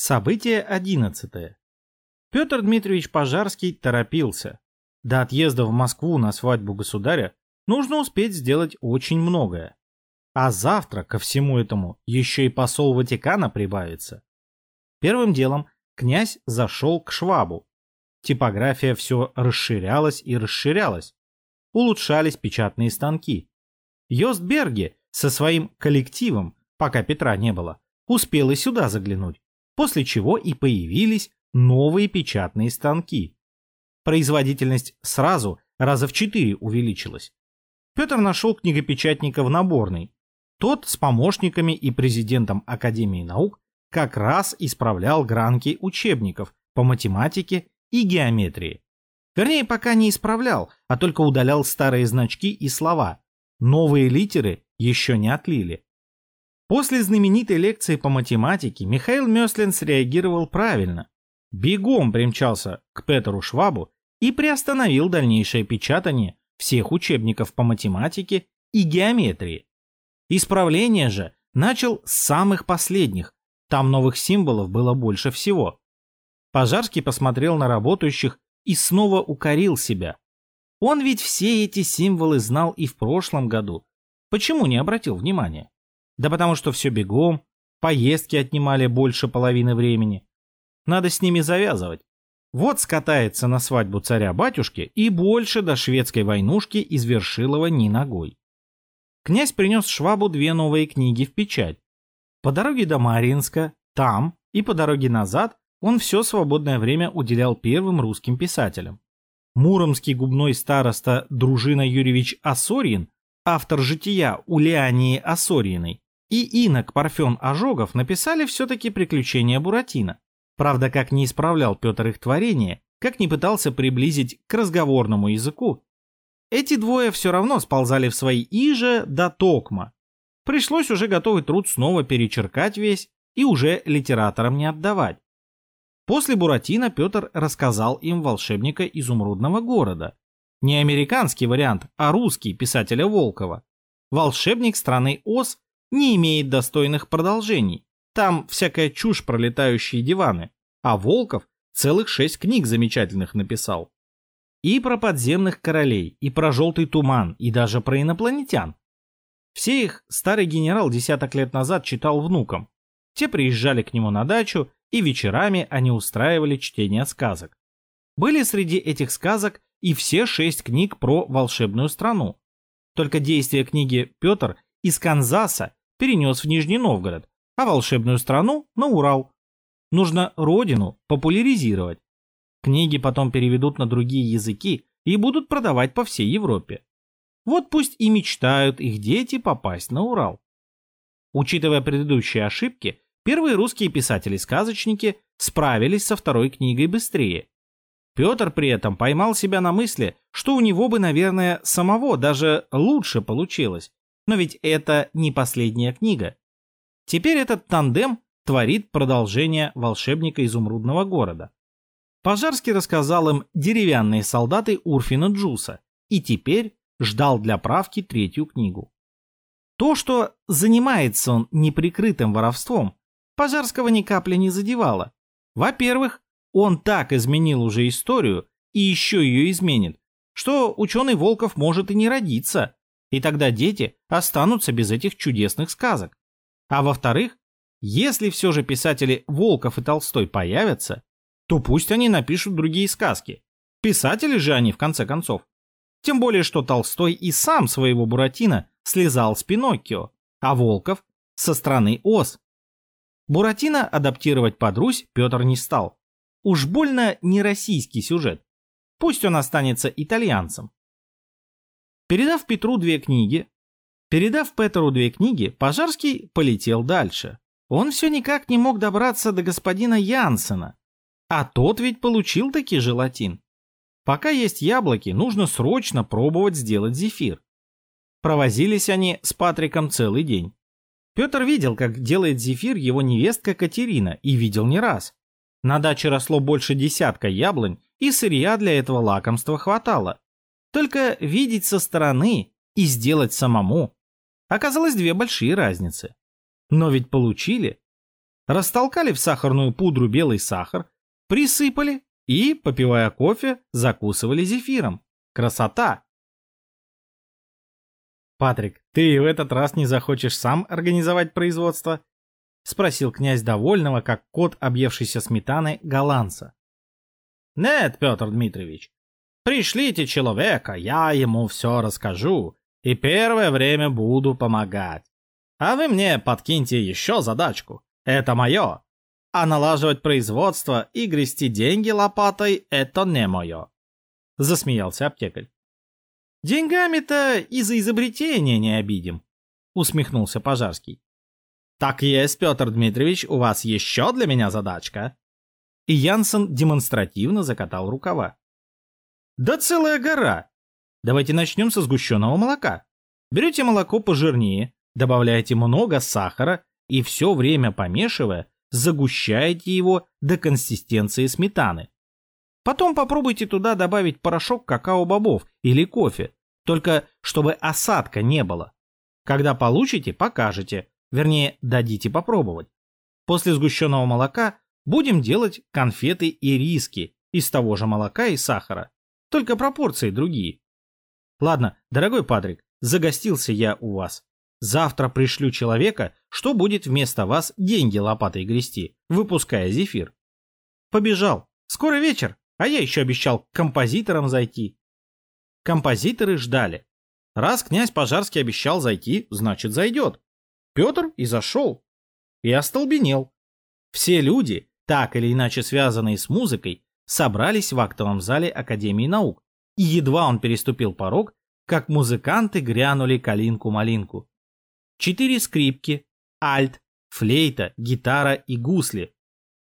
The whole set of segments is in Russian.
Событие одиннадцатое. Петр Дмитриевич Пожарский торопился. До отъезда в Москву на свадьбу государя нужно успеть сделать очень многое. А завтра ко всему этому еще и посол Ватикана прибавится. Первым делом князь зашел к Швабу. Типография все расширялась и расширялась. Улучшались печатные станки. Йостберге со своим коллективом, пока Петра не было, успел и сюда заглянуть после чего и появились новые печатные станки. Производительность сразу раза в четыре увеличилась. Петр нашел книгопечатника в наборной. Тот с помощниками и президентом Академии наук как раз исправлял гранки учебников по математике и геометрии. Вернее, пока не исправлял, а только удалял старые значки и слова. Новые литеры еще не отлили. После знаменитой лекции по математике Михаил Мёслин среагировал правильно. Бегом примчался к Петеру Швабу и приостановил дальнейшее печатание всех учебников по математике и геометрии. Исправление же начал с самых последних, там новых символов было больше всего. Пожарский посмотрел на работающих и снова укорил себя. Он ведь все эти символы знал и в прошлом году. Почему не обратил внимания? Да потому что все бегом, поездки отнимали больше половины времени. Надо с ними завязывать. Вот скатается на свадьбу царя-батюшки и больше до шведской войнушки из Вершилова ни ногой. Князь принес Швабу две новые книги в печать. По дороге до Мариинска, там и по дороге назад он все свободное время уделял первым русским писателям. Муромский губной староста Дружина Юрьевич Осорин, автор жития Улиании Осориной, и инок Парфен Ожогов написали все-таки «Приключения Буратино». Правда, как не исправлял Петр их творение, как не пытался приблизить к разговорному языку, эти двое все равно сползали в свои иже до токма. Пришлось уже готовый труд снова перечеркать весь и уже литераторам не отдавать. После Буратино Петр рассказал им волшебника изумрудного города. Не американский вариант, а русский писателя Волкова. Волшебник страны Оз не имеет достойных продолжений. Там всякая чушь про летающие диваны. А Волков целых шесть книг замечательных написал. И про подземных королей, и про желтый туман, и даже про инопланетян. Все их старый генерал десяток лет назад читал внукам. Те приезжали к нему на дачу, и вечерами они устраивали чтение сказок. Были среди этих сказок и все шесть книг про волшебную страну. Только действие книги Петр из Канзаса перенес в Нижний Новгород, а волшебную страну на Урал. Нужно родину популяризировать. Книги потом переведут на другие языки и будут продавать по всей Европе. Вот пусть и мечтают их дети попасть на Урал. Учитывая предыдущие ошибки, первые русские писатели-сказочники справились со второй книгой быстрее. Петр при этом поймал себя на мысли, что у него бы, наверное, самого даже лучше получилось, но ведь это не последняя книга. Теперь этот тандем творит продолжение волшебника изумрудного города. Пожарский рассказал им деревянные солдаты Урфина Джуса и теперь ждал для правки третью книгу. То, что занимается он неприкрытым воровством, Пожарского ни капли не задевало. Во-первых, он так изменил уже историю и еще ее изменит, что ученый Волков может и не родиться, и тогда дети останутся без этих чудесных сказок. А во-вторых, если все же писатели Волков и Толстой появятся, то пусть они напишут другие сказки. Писатели же они, в конце концов. Тем более, что Толстой и сам своего Буратино слезал с Пиноккио, а Волков — со стороны Оз. Буратино адаптировать под Русь Петр не стал. Уж больно не российский сюжет. Пусть он останется итальянцем. Передав Петру две книги, передав Петру две книги, Пожарский полетел дальше. Он все никак не мог добраться до господина Янсена, а тот ведь получил таки желатин. Пока есть яблоки, нужно срочно пробовать сделать зефир. Провозились они с Патриком целый день. Петр видел, как делает зефир его невестка Катерина, и видел не раз. На даче росло больше десятка яблонь, и сырья для этого лакомства хватало. Только видеть со стороны и сделать самому оказалось две большие разницы. Но ведь получили. растолкали в сахарную пудру белый сахар, присыпали и, попивая кофе, закусывали зефиром. Красота! «Патрик, ты в этот раз не захочешь сам организовать производство?» — спросил князь довольного, как кот, объевшийся сметаны, голландца. «Нет, Петр Дмитриевич, пришлите человека, я ему все расскажу, и первое время буду помогать. А вы мне подкиньте еще задачку, это мое. А налаживать производство и грести деньги лопатой – это не мое», — засмеялся аптекарь. Деньгами-то из-за изобретения не обидим, усмехнулся Пожарский. Так есть, Петр Дмитриевич, у вас еще для меня задачка. И Янсен демонстративно закатал рукава. Да целая гора. Давайте начнем со сгущенного молока. Берете молоко пожирнее, добавляете много сахара и все время помешивая, загущаете его до консистенции сметаны. Потом попробуйте туда добавить порошок какао-бобов или кофе, только чтобы осадка не было. Когда получите, покажете, вернее, дадите попробовать. После сгущенного молока будем делать конфеты и риски из того же молока и сахара, только пропорции другие. Ладно, дорогой Патрик, загостился я у вас. Завтра пришлю человека, что будет вместо вас деньги лопатой грести, выпуская зефир. Побежал. Скоро вечер. А я еще обещал композиторам зайти. Композиторы ждали. Раз князь Пожарский обещал зайти, значит зайдет. Петр и зашел. И остолбенел. Все люди, так или иначе связанные с музыкой, собрались в актовом зале Академии наук. И едва он переступил порог, как музыканты грянули калинку-малинку. Четыре скрипки, альт, флейта, гитара и гусли.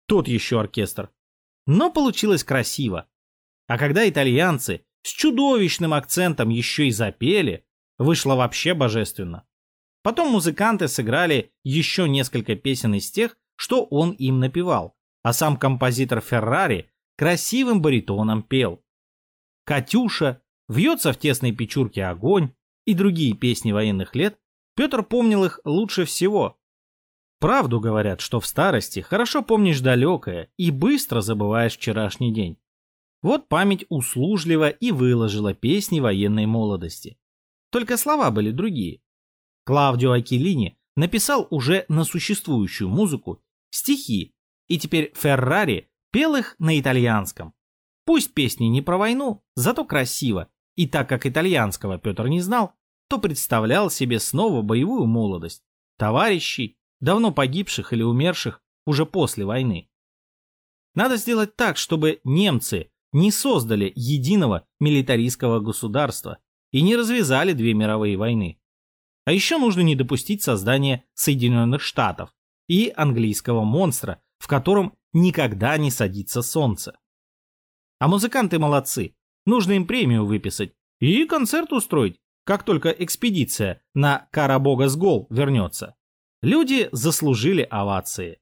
Тот еще оркестр. Но получилось красиво. А когда итальянцы с чудовищным акцентом еще и запели, вышло вообще божественно. Потом музыканты сыграли еще несколько песен из тех, что он им напевал, а сам композитор Феррари красивым баритоном пел. «Катюша», «Вьется в тесной печурке огонь» и другие песни военных лет, Петр помнил их лучше всего, Правду говорят, что в старости хорошо помнишь далекое и быстро забываешь вчерашний день. Вот память услужливо и выложила песни военной молодости. Только слова были другие. Клавдио Акелини написал уже на существующую музыку стихи, и теперь Феррари пел их на итальянском. Пусть песни не про войну, зато красиво, и так как итальянского Петр не знал, то представлял себе снова боевую молодость, товарищей давно погибших или умерших уже после войны. Надо сделать так, чтобы немцы не создали единого милитаристского государства и не развязали две мировые войны. А еще нужно не допустить создания Соединенных Штатов и английского монстра, в котором никогда не садится солнце. А музыканты молодцы, нужно им премию выписать и концерт устроить, как только экспедиция на Карабога с Гол вернется. Люди заслужили овации.